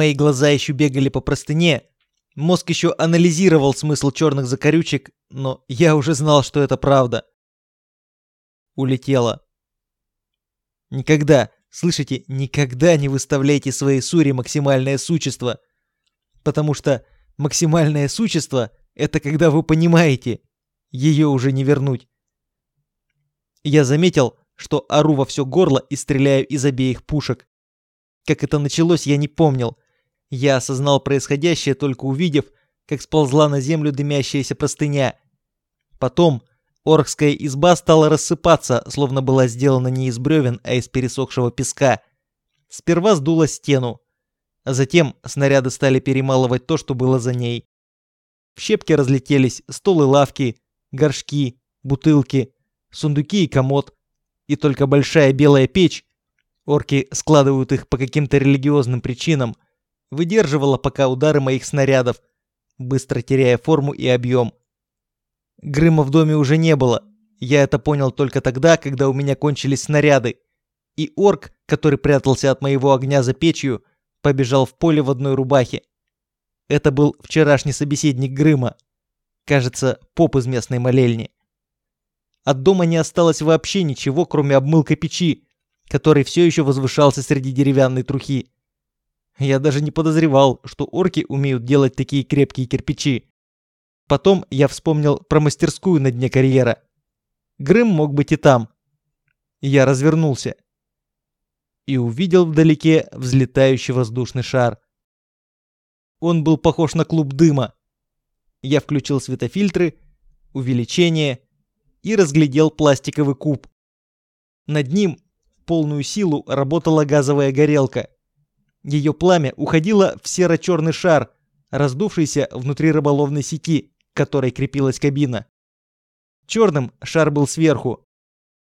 Мои глаза еще бегали по простыне, мозг еще анализировал смысл черных закорючек, но я уже знал, что это правда. Улетела. Никогда, слышите, никогда не выставляйте своей суре максимальное существо, потому что максимальное существо — это когда вы понимаете, ее уже не вернуть. Я заметил, что ору во все горло и стреляю из обеих пушек. Как это началось, я не помнил. Я осознал происходящее, только увидев, как сползла на землю дымящаяся простыня. Потом оркская изба стала рассыпаться, словно была сделана не из бревен, а из пересохшего песка. Сперва сдуло стену, а затем снаряды стали перемалывать то, что было за ней. В щепки разлетелись столы лавки, горшки, бутылки, сундуки и комод. И только большая белая печь, орки складывают их по каким-то религиозным причинам, выдерживала пока удары моих снарядов, быстро теряя форму и объем. Грыма в доме уже не было. Я это понял только тогда, когда у меня кончились снаряды. И орк, который прятался от моего огня за печью, побежал в поле в одной рубахе. Это был вчерашний собеседник Грыма. Кажется, поп из местной молельни. От дома не осталось вообще ничего, кроме обмылка печи, который все еще возвышался среди деревянной трухи. Я даже не подозревал, что орки умеют делать такие крепкие кирпичи. Потом я вспомнил про мастерскую на дне карьера. Грым мог быть и там. Я развернулся и увидел вдалеке взлетающий воздушный шар. Он был похож на клуб дыма. Я включил светофильтры, увеличение и разглядел пластиковый куб. Над ним в полную силу работала газовая горелка. Ее пламя уходило в серо-черный шар, раздувшийся внутри рыболовной сети, к которой крепилась кабина. Черным шар был сверху.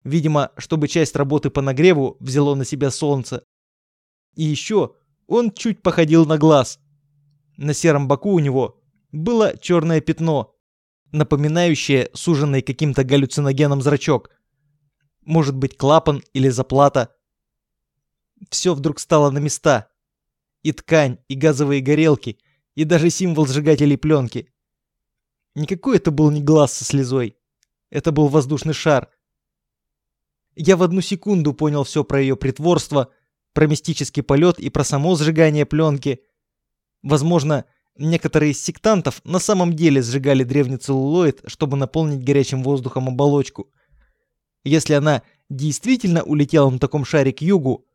Видимо, чтобы часть работы по нагреву взяло на себя солнце. И еще он чуть походил на глаз. На сером боку у него было черное пятно, напоминающее суженный каким-то галлюциногеном зрачок. Может быть, клапан или заплата. Все вдруг стало на места. И ткань, и газовые горелки, и даже символ сжигателей пленки. Никакой это был не глаз со слезой. Это был воздушный шар. Я в одну секунду понял все про ее притворство, про мистический полет и про само сжигание пленки. Возможно, Некоторые из сектантов на самом деле сжигали древний целлулоид, чтобы наполнить горячим воздухом оболочку. Если она действительно улетела на таком шаре к югу,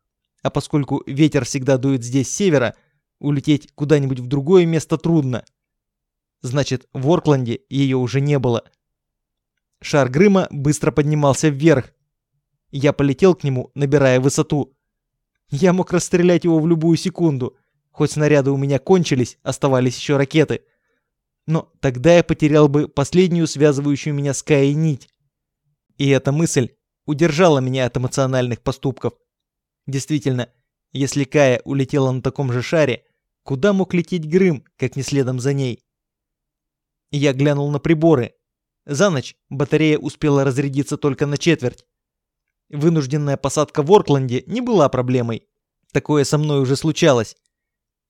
а поскольку ветер всегда дует здесь с севера, улететь куда-нибудь в другое место трудно. Значит, в Оркленде ее уже не было. Шар Грыма быстро поднимался вверх. Я полетел к нему, набирая высоту. Я мог расстрелять его в любую секунду – Хоть снаряды у меня кончились, оставались еще ракеты. Но тогда я потерял бы последнюю связывающую меня с Каей нить. И эта мысль удержала меня от эмоциональных поступков. Действительно, если Кая улетела на таком же шаре, куда мог лететь Грым, как не следом за ней? Я глянул на приборы. За ночь батарея успела разрядиться только на четверть. Вынужденная посадка в Оркленде не была проблемой. Такое со мной уже случалось.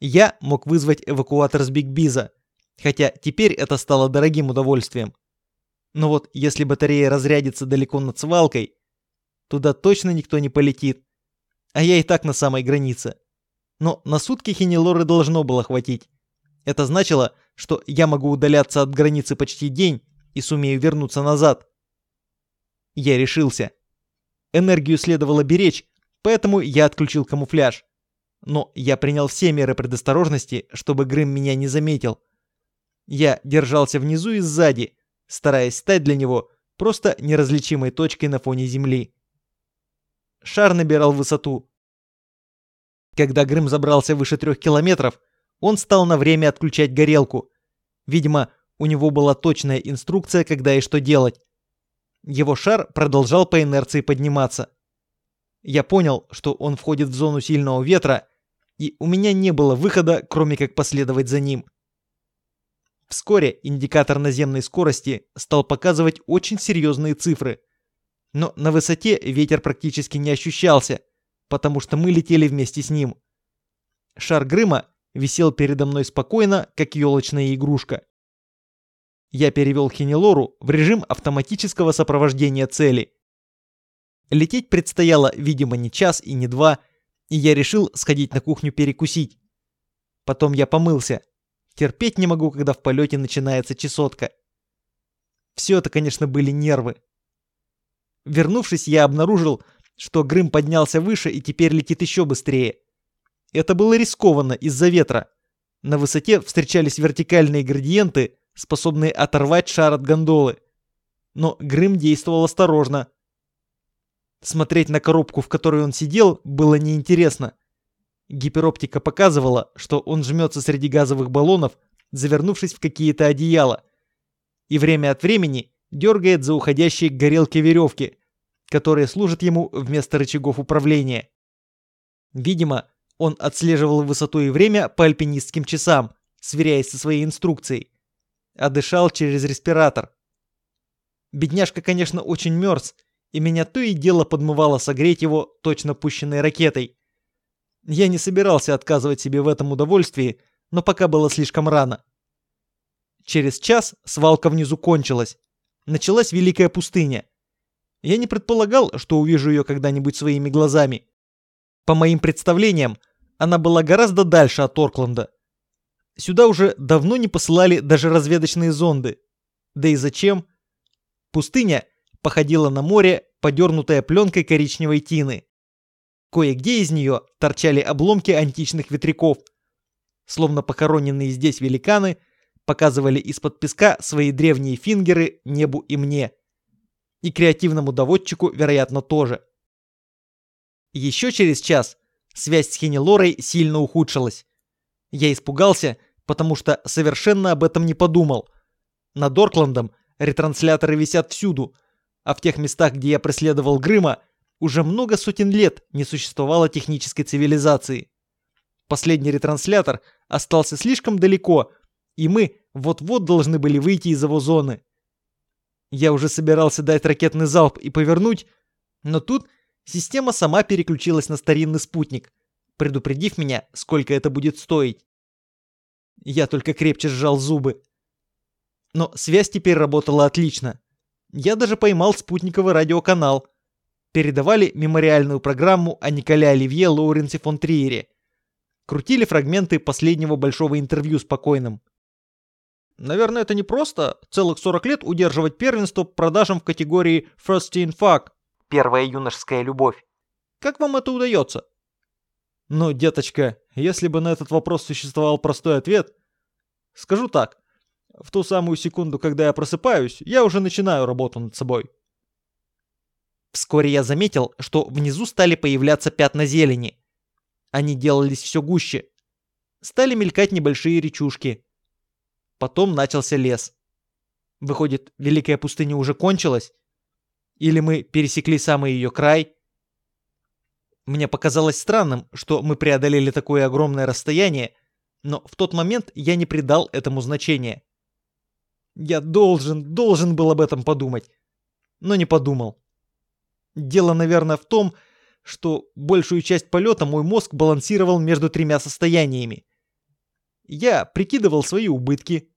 Я мог вызвать эвакуатор с Биг Биза, хотя теперь это стало дорогим удовольствием. Но вот если батарея разрядится далеко над свалкой, туда точно никто не полетит. А я и так на самой границе. Но на сутки Хенелоры должно было хватить. Это значило, что я могу удаляться от границы почти день и сумею вернуться назад. Я решился. Энергию следовало беречь, поэтому я отключил камуфляж но я принял все меры предосторожности, чтобы Грым меня не заметил. Я держался внизу и сзади, стараясь стать для него просто неразличимой точкой на фоне земли. Шар набирал высоту. Когда Грым забрался выше трех километров, он стал на время отключать горелку. Видимо, у него была точная инструкция, когда и что делать. Его шар продолжал по инерции подниматься. Я понял, что он входит в зону сильного ветра и у меня не было выхода, кроме как последовать за ним. Вскоре индикатор наземной скорости стал показывать очень серьезные цифры. Но на высоте ветер практически не ощущался, потому что мы летели вместе с ним. Шар Грыма висел передо мной спокойно, как елочная игрушка. Я перевел Хенелору в режим автоматического сопровождения цели. Лететь предстояло, видимо, не час и не два, и я решил сходить на кухню перекусить. Потом я помылся. Терпеть не могу, когда в полете начинается чесотка. Все это, конечно, были нервы. Вернувшись, я обнаружил, что Грым поднялся выше и теперь летит еще быстрее. Это было рискованно из-за ветра. На высоте встречались вертикальные градиенты, способные оторвать шар от гондолы. Но Грым действовал осторожно. Смотреть на коробку, в которой он сидел, было неинтересно. Гипероптика показывала, что он жмется среди газовых баллонов, завернувшись в какие-то одеяла. И время от времени дергает за уходящие к горелке веревки, которые служат ему вместо рычагов управления. Видимо, он отслеживал высоту и время по альпинистским часам, сверяясь со своей инструкцией. А дышал через респиратор. Бедняжка, конечно, очень мерз, и меня то и дело подмывало согреть его точно пущенной ракетой. Я не собирался отказывать себе в этом удовольствии, но пока было слишком рано. Через час свалка внизу кончилась. Началась Великая пустыня. Я не предполагал, что увижу ее когда-нибудь своими глазами. По моим представлениям, она была гораздо дальше от Оркленда. Сюда уже давно не посылали даже разведочные зонды. Да и зачем? Пустыня походила на море, подернутое пленкой коричневой тины. Кое-где из нее торчали обломки античных ветряков. Словно похороненные здесь великаны показывали из-под песка свои древние фингеры небу и мне. И креативному доводчику, вероятно, тоже. Еще через час связь с Хенелорой сильно ухудшилась. Я испугался, потому что совершенно об этом не подумал. Над Оркландом ретрансляторы висят всюду, а в тех местах, где я преследовал Грыма, уже много сотен лет не существовало технической цивилизации. Последний ретранслятор остался слишком далеко, и мы вот-вот должны были выйти из его зоны. Я уже собирался дать ракетный залп и повернуть, но тут Система сама переключилась на старинный спутник, предупредив меня, сколько это будет стоить. Я только крепче сжал зубы. Но связь теперь работала отлично. Я даже поймал спутниковый радиоканал. Передавали мемориальную программу о Николе Оливье Лоуренсе фон Триере. Крутили фрагменты последнего большого интервью с покойным. Наверное, это не просто целых 40 лет удерживать первенство по продажам в категории First Teen Fuck, первая юношеская любовь. Как вам это удается? Ну, деточка, если бы на этот вопрос существовал простой ответ... Скажу так. В ту самую секунду, когда я просыпаюсь, я уже начинаю работу над собой. Вскоре я заметил, что внизу стали появляться пятна зелени. Они делались все гуще. Стали мелькать небольшие речушки. Потом начался лес. Выходит, Великая пустыня уже кончилась? Или мы пересекли самый ее край? Мне показалось странным, что мы преодолели такое огромное расстояние, но в тот момент я не придал этому значения. Я должен, должен был об этом подумать, но не подумал. Дело, наверное, в том, что большую часть полета мой мозг балансировал между тремя состояниями. Я прикидывал свои убытки,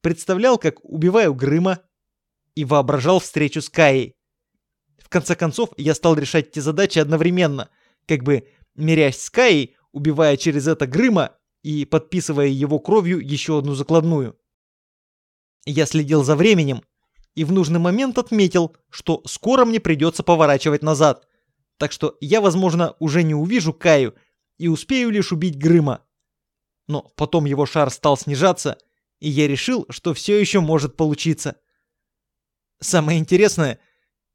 представлял, как убиваю Грыма и воображал встречу с Каей. В конце концов, я стал решать эти задачи одновременно, как бы мирясь с Каей, убивая через это Грыма и подписывая его кровью еще одну закладную. Я следил за временем и в нужный момент отметил, что скоро мне придется поворачивать назад, так что я, возможно, уже не увижу Каю и успею лишь убить Грыма. Но потом его шар стал снижаться, и я решил, что все еще может получиться. Самое интересное,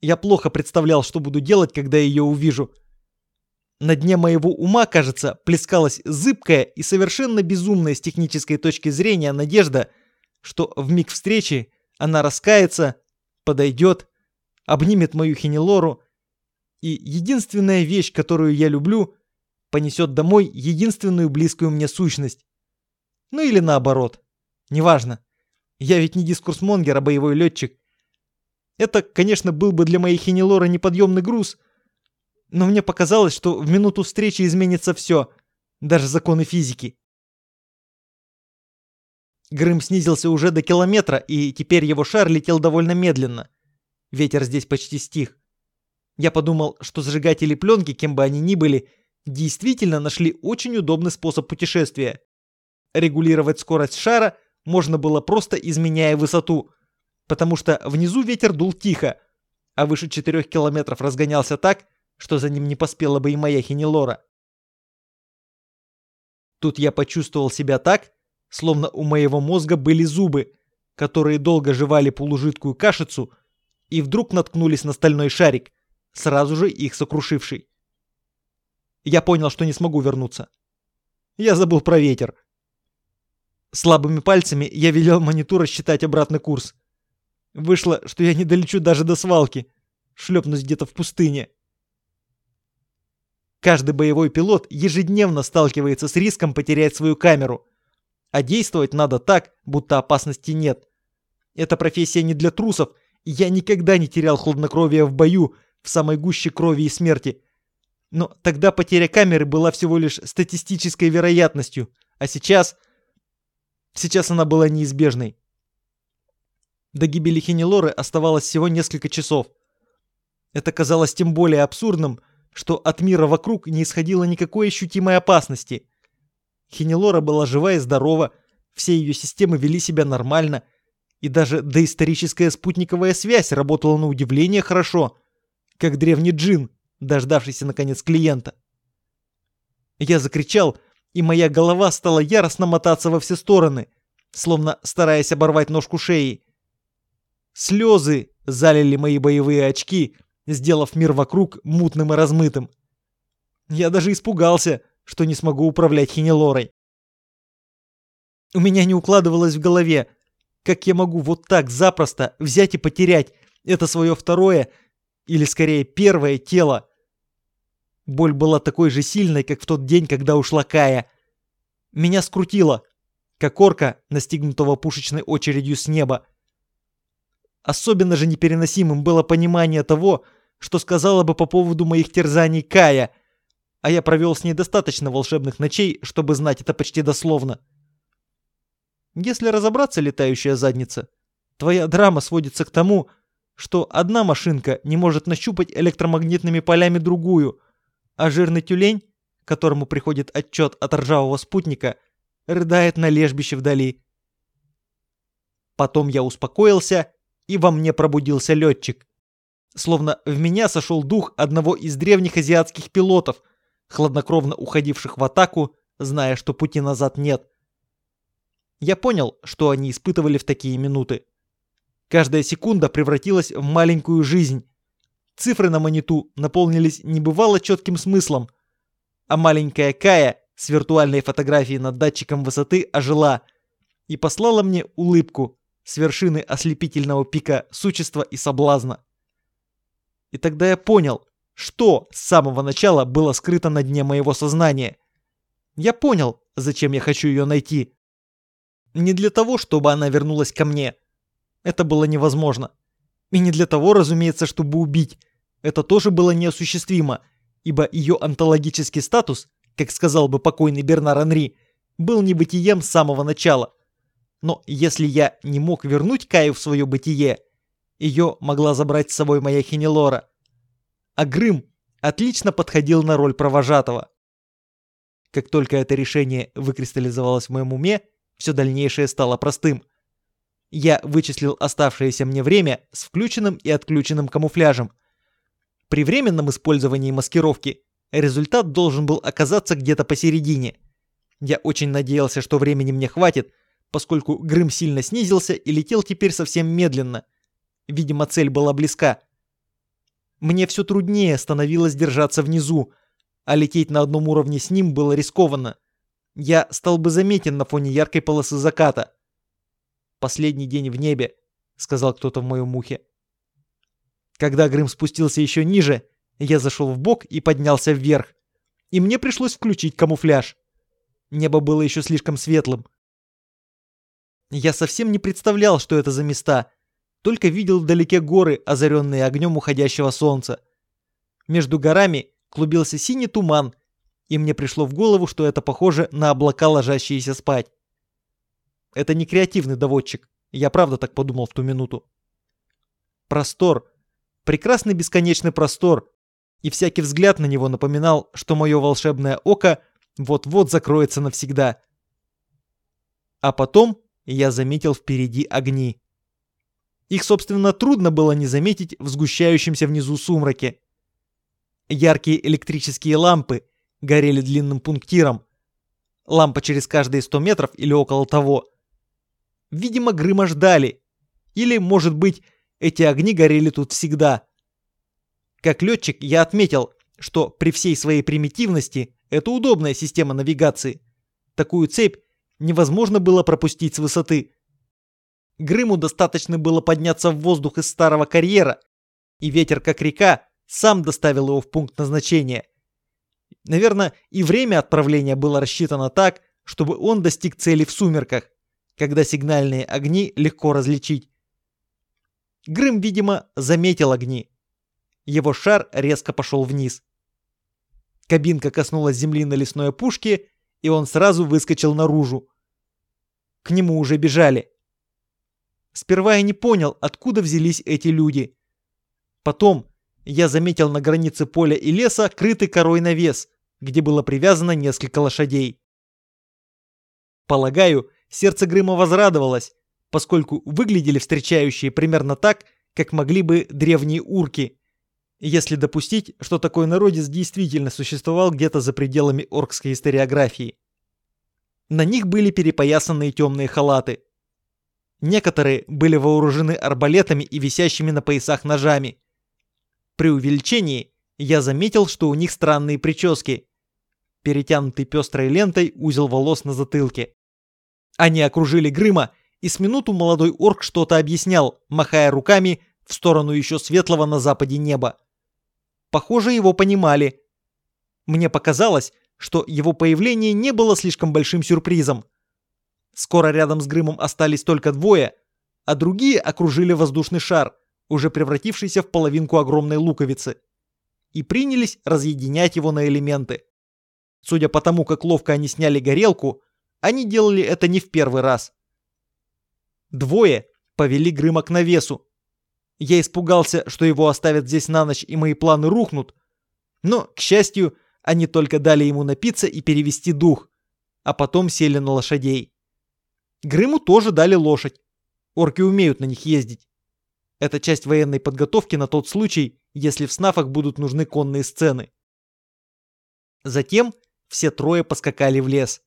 я плохо представлял, что буду делать, когда ее увижу. На дне моего ума, кажется, плескалась зыбкая и совершенно безумная с технической точки зрения надежда, что в миг встречи она раскается, подойдет, обнимет мою Хенелору, и единственная вещь, которую я люблю, понесет домой единственную близкую мне сущность. Ну или наоборот. Неважно. Я ведь не дискурсмонгер, а боевой летчик. Это, конечно, был бы для моей Хенелора неподъемный груз, но мне показалось, что в минуту встречи изменится все, даже законы физики. Грым снизился уже до километра, и теперь его шар летел довольно медленно. Ветер здесь почти стих. Я подумал, что зажигатели пленки, кем бы они ни были, действительно нашли очень удобный способ путешествия. Регулировать скорость шара можно было просто изменяя высоту, потому что внизу ветер дул тихо, а выше 4 километров разгонялся так, что за ним не поспела бы и моя хинелора. Тут я почувствовал себя так, словно у моего мозга были зубы, которые долго жевали полужидкую кашицу и вдруг наткнулись на стальной шарик, сразу же их сокрушивший. Я понял, что не смогу вернуться. Я забыл про ветер. Слабыми пальцами я велел мониту рассчитать обратный курс. Вышло, что я не долечу даже до свалки. Шлепнусь где-то в пустыне. Каждый боевой пилот ежедневно сталкивается с риском потерять свою камеру. А действовать надо так, будто опасности нет. Эта профессия не для трусов, я никогда не терял хладнокровия в бою, в самой гуще крови и смерти. Но тогда потеря камеры была всего лишь статистической вероятностью, а сейчас... Сейчас она была неизбежной. До гибели Хенелоры оставалось всего несколько часов. Это казалось тем более абсурдным, что от мира вокруг не исходило никакой ощутимой опасности. Хенелора была жива и здорова, все ее системы вели себя нормально, и даже доисторическая спутниковая связь работала на удивление хорошо, как древний джин, дождавшийся наконец клиента. Я закричал, и моя голова стала яростно мотаться во все стороны, словно стараясь оборвать ножку шеи. Слезы залили мои боевые очки, сделав мир вокруг мутным и размытым. Я даже испугался, что не смогу управлять Хинелорой. У меня не укладывалось в голове, как я могу вот так запросто взять и потерять это свое второе, или скорее первое тело, Боль была такой же сильной, как в тот день, когда ушла Кая. Меня скрутило, как орка, настигнутого пушечной очередью с неба. Особенно же непереносимым было понимание того, что сказала бы по поводу моих терзаний Кая, а я провел с ней достаточно волшебных ночей, чтобы знать это почти дословно. Если разобраться, летающая задница, твоя драма сводится к тому, что одна машинка не может нащупать электромагнитными полями другую, а жирный тюлень, которому приходит отчет от ржавого спутника, рыдает на лежбище вдали. Потом я успокоился, и во мне пробудился летчик. Словно в меня сошел дух одного из древних азиатских пилотов, хладнокровно уходивших в атаку, зная, что пути назад нет. Я понял, что они испытывали в такие минуты. Каждая секунда превратилась в маленькую жизнь, Цифры на мониту наполнились небывало четким смыслом, а маленькая Кая с виртуальной фотографией над датчиком высоты ожила и послала мне улыбку с вершины ослепительного пика существа и соблазна. И тогда я понял, что с самого начала было скрыто на дне моего сознания. Я понял, зачем я хочу ее найти. Не для того, чтобы она вернулась ко мне. Это было невозможно. И не для того, разумеется, чтобы убить. Это тоже было неосуществимо, ибо ее онтологический статус, как сказал бы покойный Бернар Анри, был небытием с самого начала. Но если я не мог вернуть Каю в свое бытие, ее могла забрать с собой моя Хенелора. А Грым отлично подходил на роль провожатого. Как только это решение выкристаллизовалось в моем уме, все дальнейшее стало простым – я вычислил оставшееся мне время с включенным и отключенным камуфляжем. При временном использовании маскировки результат должен был оказаться где-то посередине. Я очень надеялся, что времени мне хватит, поскольку Грым сильно снизился и летел теперь совсем медленно. Видимо, цель была близка. Мне все труднее становилось держаться внизу, а лететь на одном уровне с ним было рискованно. Я стал бы заметен на фоне яркой полосы заката последний день в небе», — сказал кто-то в моем ухе. Когда Грым спустился еще ниже, я зашел в бок и поднялся вверх. И мне пришлось включить камуфляж. Небо было еще слишком светлым. Я совсем не представлял, что это за места, только видел вдалеке горы, озаренные огнем уходящего солнца. Между горами клубился синий туман, и мне пришло в голову, что это похоже на облака, ложащиеся спать. Это не креативный доводчик. Я правда так подумал в ту минуту. Простор. Прекрасный бесконечный простор. И всякий взгляд на него напоминал, что мое волшебное око вот-вот закроется навсегда. А потом я заметил впереди огни. Их, собственно, трудно было не заметить в сгущающемся внизу сумраке. Яркие электрические лампы горели длинным пунктиром. Лампа через каждые 100 метров или около того. Видимо, Грыма ждали. Или, может быть, эти огни горели тут всегда. Как летчик я отметил, что при всей своей примитивности это удобная система навигации. Такую цепь невозможно было пропустить с высоты. Грыму достаточно было подняться в воздух из старого карьера, и ветер, как река, сам доставил его в пункт назначения. Наверное, и время отправления было рассчитано так, чтобы он достиг цели в сумерках, когда сигнальные огни легко различить. Грым, видимо, заметил огни. Его шар резко пошел вниз. Кабинка коснулась земли на лесной опушке, и он сразу выскочил наружу. К нему уже бежали. Сперва я не понял, откуда взялись эти люди. Потом я заметил на границе поля и леса крытый корой навес, где было привязано несколько лошадей. Полагаю, сердце Грыма возрадовалось, поскольку выглядели встречающие примерно так, как могли бы древние урки, если допустить, что такой народец действительно существовал где-то за пределами оркской историографии. На них были перепоясанные темные халаты. Некоторые были вооружены арбалетами и висящими на поясах ножами. При увеличении я заметил, что у них странные прически. Перетянутый пестрой лентой узел волос на затылке. Они окружили Грыма, и с минуту молодой орк что-то объяснял, махая руками в сторону еще светлого на западе неба. Похоже, его понимали. Мне показалось, что его появление не было слишком большим сюрпризом. Скоро рядом с Грымом остались только двое, а другие окружили воздушный шар, уже превратившийся в половинку огромной луковицы, и принялись разъединять его на элементы. Судя по тому, как ловко они сняли горелку, они делали это не в первый раз. Двое повели Грыма к навесу, я испугался, что его оставят здесь на ночь и мои планы рухнут. Но, к счастью, они только дали ему напиться и перевести дух, а потом сели на лошадей. Грыму тоже дали лошадь. Орки умеют на них ездить. Это часть военной подготовки на тот случай, если в снафах будут нужны конные сцены. Затем все трое поскакали в лес.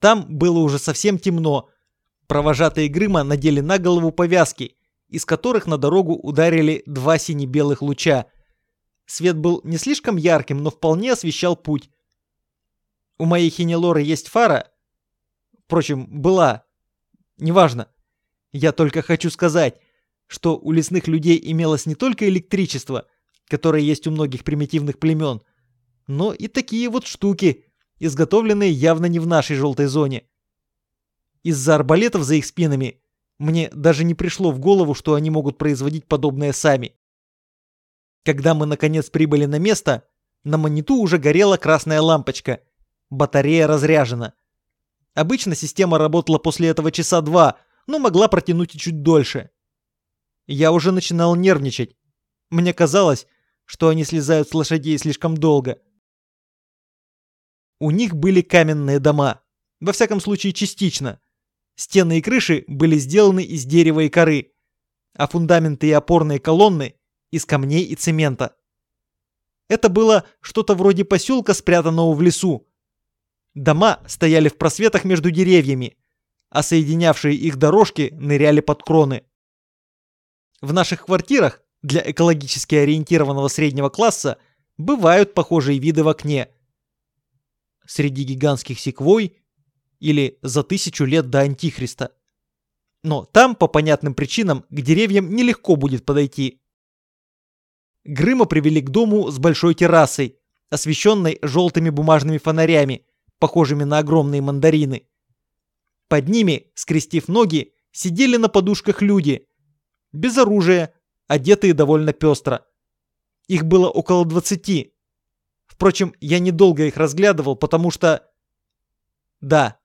Там было уже совсем темно. Провожатые Грыма надели на голову повязки из которых на дорогу ударили два сине-белых луча. Свет был не слишком ярким, но вполне освещал путь. У моей хинелоры есть фара. Впрочем, была. Неважно. Я только хочу сказать, что у лесных людей имелось не только электричество, которое есть у многих примитивных племен, но и такие вот штуки, изготовленные явно не в нашей желтой зоне. Из-за арбалетов за их спинами мне даже не пришло в голову, что они могут производить подобное сами. Когда мы наконец прибыли на место, на мониту уже горела красная лампочка. Батарея разряжена. Обычно система работала после этого часа два, но могла протянуть и чуть дольше. Я уже начинал нервничать. Мне казалось, что они слезают с лошадей слишком долго. У них были каменные дома. Во всяком случае, частично. Стены и крыши были сделаны из дерева и коры, а фундаменты и опорные колонны из камней и цемента. Это было что-то вроде поселка, спрятанного в лесу. Дома стояли в просветах между деревьями, а соединявшие их дорожки ныряли под кроны. В наших квартирах для экологически ориентированного среднего класса бывают похожие виды в окне. Среди гигантских секвой или за тысячу лет до Антихриста. Но там, по понятным причинам, к деревьям нелегко будет подойти. Грыма привели к дому с большой террасой, освещенной желтыми бумажными фонарями, похожими на огромные мандарины. Под ними, скрестив ноги, сидели на подушках люди, без оружия, одетые довольно пестро. Их было около двадцати. Впрочем, я недолго их разглядывал, потому что... Да,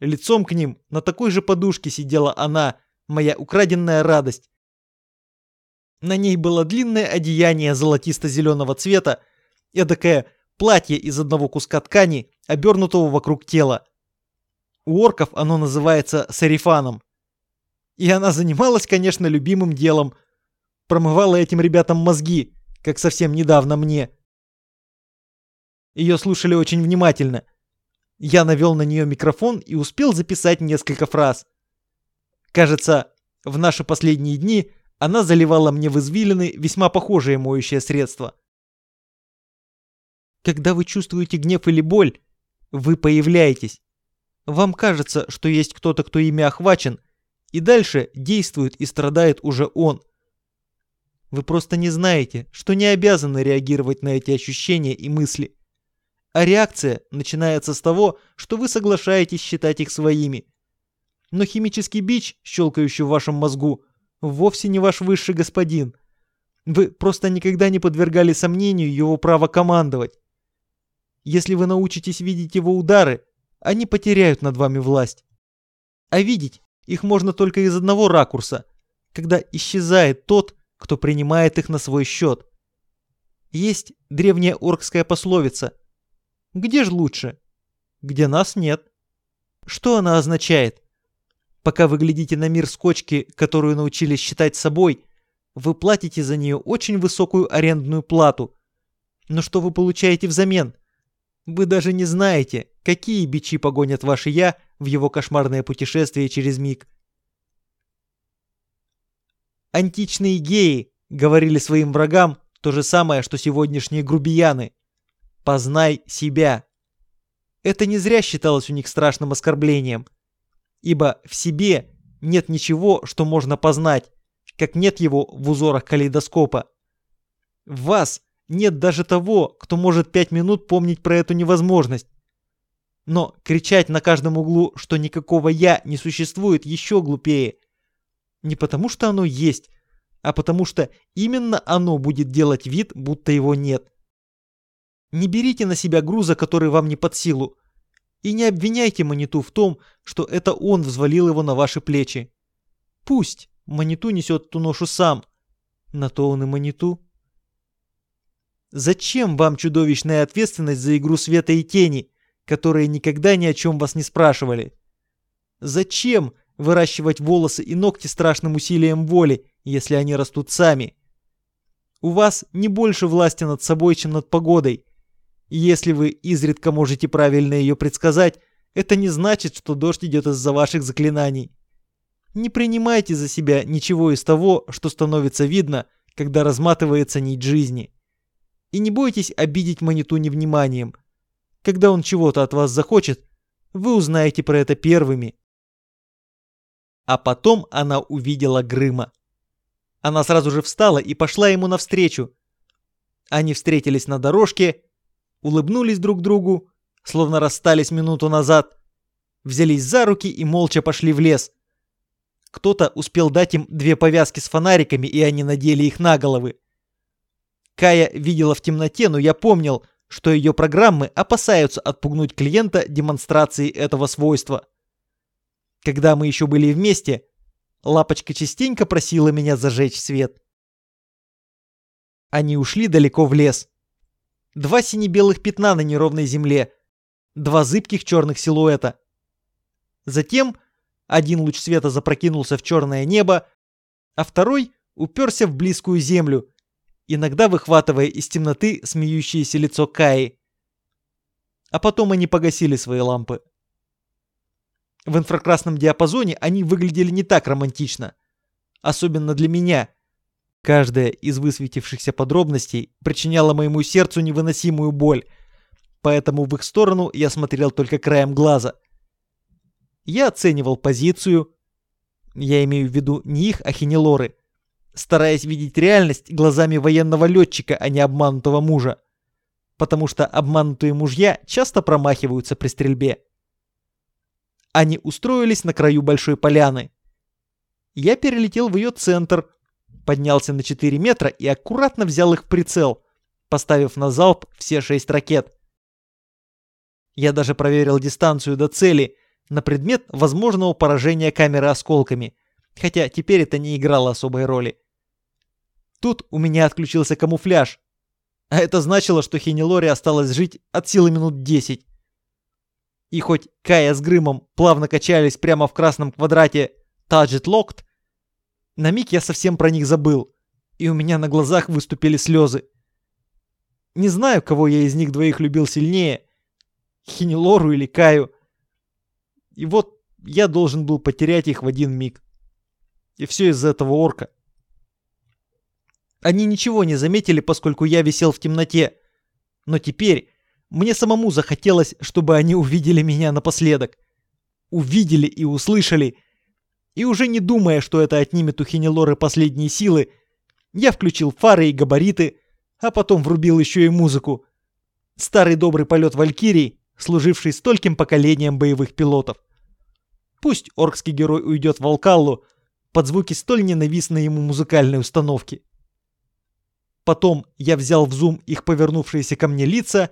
Лицом к ним на такой же подушке сидела она, моя украденная радость. На ней было длинное одеяние золотисто-зеленого цвета, эдакое платье из одного куска ткани, обернутого вокруг тела. У орков оно называется сарифаном. И она занималась, конечно, любимым делом. Промывала этим ребятам мозги, как совсем недавно мне. Ее слушали очень внимательно. Я навел на нее микрофон и успел записать несколько фраз. Кажется, в наши последние дни она заливала мне в извилины весьма похожее моющее средство. Когда вы чувствуете гнев или боль, вы появляетесь. Вам кажется, что есть кто-то, кто ими охвачен, и дальше действует и страдает уже он. Вы просто не знаете, что не обязаны реагировать на эти ощущения и мысли. А реакция начинается с того, что вы соглашаетесь считать их своими. Но химический бич, щелкающий в вашем мозгу, вовсе не ваш высший господин. Вы просто никогда не подвергали сомнению его право командовать. Если вы научитесь видеть его удары, они потеряют над вами власть. А видеть их можно только из одного ракурса, когда исчезает тот, кто принимает их на свой счет. Есть древняя оркская пословица «Где же лучше?» «Где нас нет». Что она означает? Пока вы глядите на мир с кочки, которую научились считать собой, вы платите за нее очень высокую арендную плату. Но что вы получаете взамен? Вы даже не знаете, какие бичи погонят ваше «я» в его кошмарное путешествие через миг. Античные геи говорили своим врагам то же самое, что сегодняшние грубияны. «Познай себя». Это не зря считалось у них страшным оскорблением, ибо в себе нет ничего, что можно познать, как нет его в узорах калейдоскопа. В вас нет даже того, кто может пять минут помнить про эту невозможность. Но кричать на каждом углу, что никакого «я» не существует, еще глупее. Не потому что оно есть, а потому что именно оно будет делать вид, будто его нет. Не берите на себя груза, который вам не под силу. И не обвиняйте Маниту в том, что это он взвалил его на ваши плечи. Пусть Маниту несет ту ношу сам. На то он и Маниту. Зачем вам чудовищная ответственность за игру света и тени, которые никогда ни о чем вас не спрашивали? Зачем выращивать волосы и ногти страшным усилием воли, если они растут сами? У вас не больше власти над собой, чем над погодой. Если вы изредка можете правильно ее предсказать, это не значит, что дождь идет из-за ваших заклинаний. Не принимайте за себя ничего из того, что становится видно, когда разматывается нить жизни. И не бойтесь обидеть Маниту невниманием. Когда он чего-то от вас захочет, вы узнаете про это первыми. А потом она увидела Грыма. Она сразу же встала и пошла ему навстречу. Они встретились на дорожке, улыбнулись друг другу, словно расстались минуту назад, взялись за руки и молча пошли в лес. Кто-то успел дать им две повязки с фонариками, и они надели их на головы. Кая видела в темноте, но я помнил, что ее программы опасаются отпугнуть клиента демонстрацией этого свойства. Когда мы еще были вместе, Лапочка частенько просила меня зажечь свет. Они ушли далеко в лес. Два сине-белых пятна на неровной земле, два зыбких черных силуэта. Затем один луч света запрокинулся в черное небо, а второй уперся в близкую землю, иногда выхватывая из темноты смеющееся лицо Каи. А потом они погасили свои лампы. В инфракрасном диапазоне они выглядели не так романтично. Особенно для меня. Каждая из высветившихся подробностей причиняла моему сердцу невыносимую боль, поэтому в их сторону я смотрел только краем глаза. Я оценивал позицию, я имею в виду не их, а хинелоры, стараясь видеть реальность глазами военного летчика, а не обманутого мужа. Потому что обманутые мужья часто промахиваются при стрельбе. Они устроились на краю большой поляны. Я перелетел в ее центр, поднялся на 4 метра и аккуратно взял их в прицел, поставив на залп все шесть ракет. Я даже проверил дистанцию до цели, на предмет возможного поражения камеры осколками, хотя теперь это не играло особой роли. Тут у меня отключился камуфляж, а это значило, что Хенелоре осталось жить от силы минут 10. И хоть Кая с Грымом плавно качались прямо в красном квадрате Target Locked, на миг я совсем про них забыл, и у меня на глазах выступили слезы. Не знаю, кого я из них двоих любил сильнее, Хенелору или Каю. И вот я должен был потерять их в один миг. И все из-за этого орка. Они ничего не заметили, поскольку я висел в темноте. Но теперь мне самому захотелось, чтобы они увидели меня напоследок. Увидели и услышали. И уже не думая, что это отнимет у Хенелоры последние силы, я включил фары и габариты, а потом врубил еще и музыку. Старый добрый полет Валькирий, служивший стольким поколением боевых пилотов. Пусть оркский герой уйдет в Алкаллу под звуки столь ненавистной ему музыкальной установки. Потом я взял в зум их повернувшиеся ко мне лица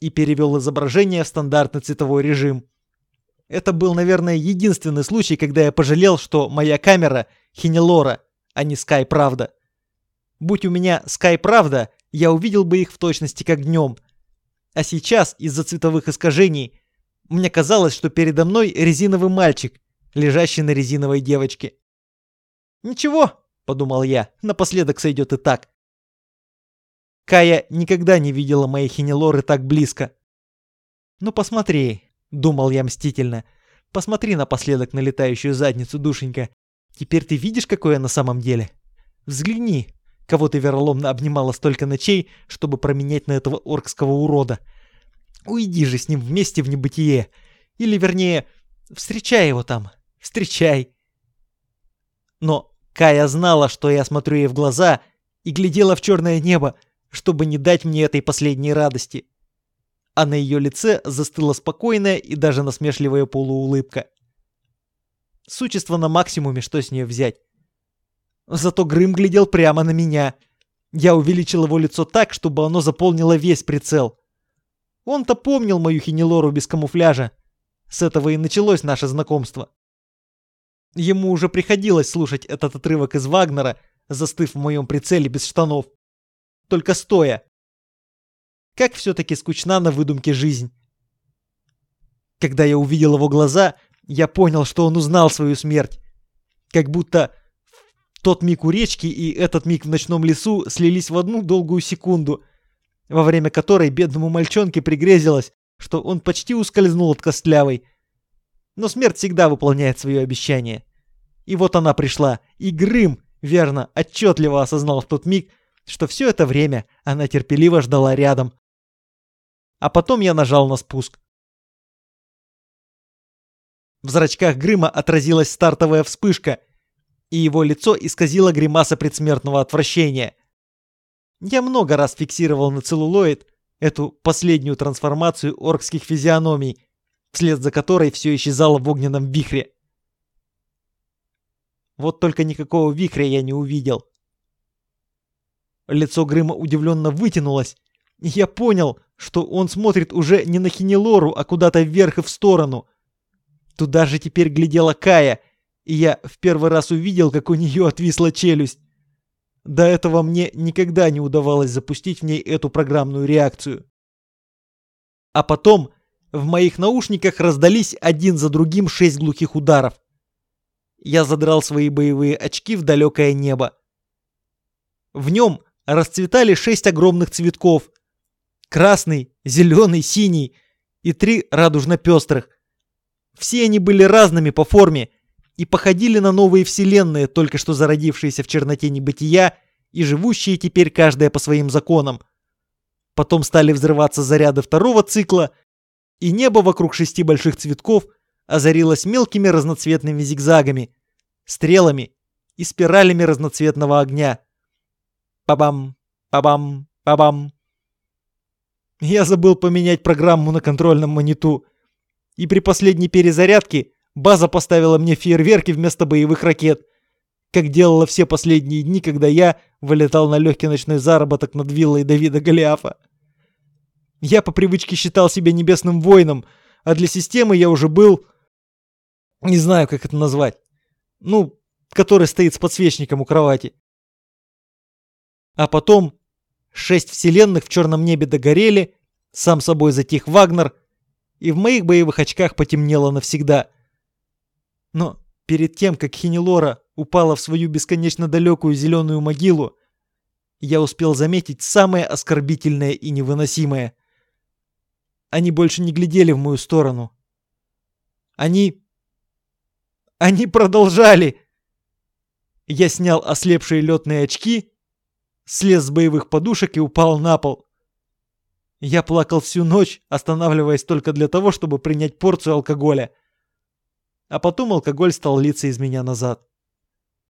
и перевел изображение в стандартный цветовой режим. Это был, наверное, единственный случай, когда я пожалел, что моя камера Хинелора, а не Sky Правда. Будь у меня Sky Правда, я увидел бы их в точности как днем. А сейчас, из-за цветовых искажений, мне казалось, что передо мной резиновый мальчик, лежащий на резиновой девочке. «Ничего», — подумал я, — «напоследок сойдет и так». Кая никогда не видела моей хинелоры так близко. «Ну посмотри», — думал я мстительно, — «посмотри напоследок на летающую задницу, душенька. Теперь ты видишь, какой я на самом деле? Взгляни, кого ты вероломно обнимала столько ночей, чтобы променять на этого оркского урода. Уйди же с ним вместе в небытие. Или, вернее, встречай его там. Встречай. Но Кая знала, что я смотрю ей в глаза и глядела в черное небо, чтобы не дать мне этой последней радости. А на ее лице застыла спокойная и даже насмешливая полуулыбка. Существо на максимуме, что с нее взять? Зато Грым глядел прямо на меня. Я увеличил его лицо так, чтобы оно заполнило весь прицел. Он-то помнил мою хинелору без камуфляжа. С этого и началось наше знакомство. Ему уже приходилось слушать этот отрывок из Вагнера, застыв в моем прицеле без штанов. Только стоя. Как все-таки скучна на выдумке жизнь. Когда я увидел его глаза, я понял, что он узнал свою смерть. Как будто тот миг у речки и этот миг в ночном лесу слились в одну долгую секунду — во время которой бедному мальчонке пригрезилось, что он почти ускользнул от костлявой. Но смерть всегда выполняет свое обещание. И вот она пришла, и Грым, верно, отчетливо осознал в тот миг, что все это время она терпеливо ждала рядом. А потом я нажал на спуск. В зрачках Грыма отразилась стартовая вспышка, и его лицо исказило гримаса предсмертного отвращения. Я много раз фиксировал на целлулоид эту последнюю трансформацию оркских физиономий, вслед за которой все исчезало в огненном вихре. Вот только никакого вихря я не увидел. Лицо Грыма удивленно вытянулось, и я понял, что он смотрит уже не на Хинелору, а куда-то вверх и в сторону. Туда же теперь глядела Кая, и я в первый раз увидел, как у нее отвисла челюсть. До этого мне никогда не удавалось запустить в ней эту программную реакцию. А потом в моих наушниках раздались один за другим шесть глухих ударов. Я задрал свои боевые очки в далекое небо. В нем расцветали шесть огромных цветков. Красный, зеленый, синий и три радужно-пестрых. Все они были разными по форме и походили на новые вселенные, только что зародившиеся в черноте небытия и живущие теперь каждая по своим законам. Потом стали взрываться заряды второго цикла, и небо вокруг шести больших цветков озарилось мелкими разноцветными зигзагами, стрелами и спиралями разноцветного огня. Па-бам, па-бам, па-бам. Я забыл поменять программу на контрольном мониту, и при последней перезарядке База поставила мне фейерверки вместо боевых ракет, как делала все последние дни, когда я вылетал на легкий ночной заработок над виллой Давида Голиафа. Я по привычке считал себя небесным воином, а для системы я уже был Не знаю, как это назвать. Ну, который стоит с подсвечником у кровати. А потом шесть вселенных в черном небе догорели, сам собой затих Вагнер, и в моих боевых очках потемнело навсегда. Но перед тем, как Хинелора упала в свою бесконечно далекую зеленую могилу, я успел заметить самое оскорбительное и невыносимое. Они больше не глядели в мою сторону. Они... Они продолжали! Я снял ослепшие летные очки, слез с боевых подушек и упал на пол. Я плакал всю ночь, останавливаясь только для того, чтобы принять порцию алкоголя. А потом алкоголь стал литься из меня назад.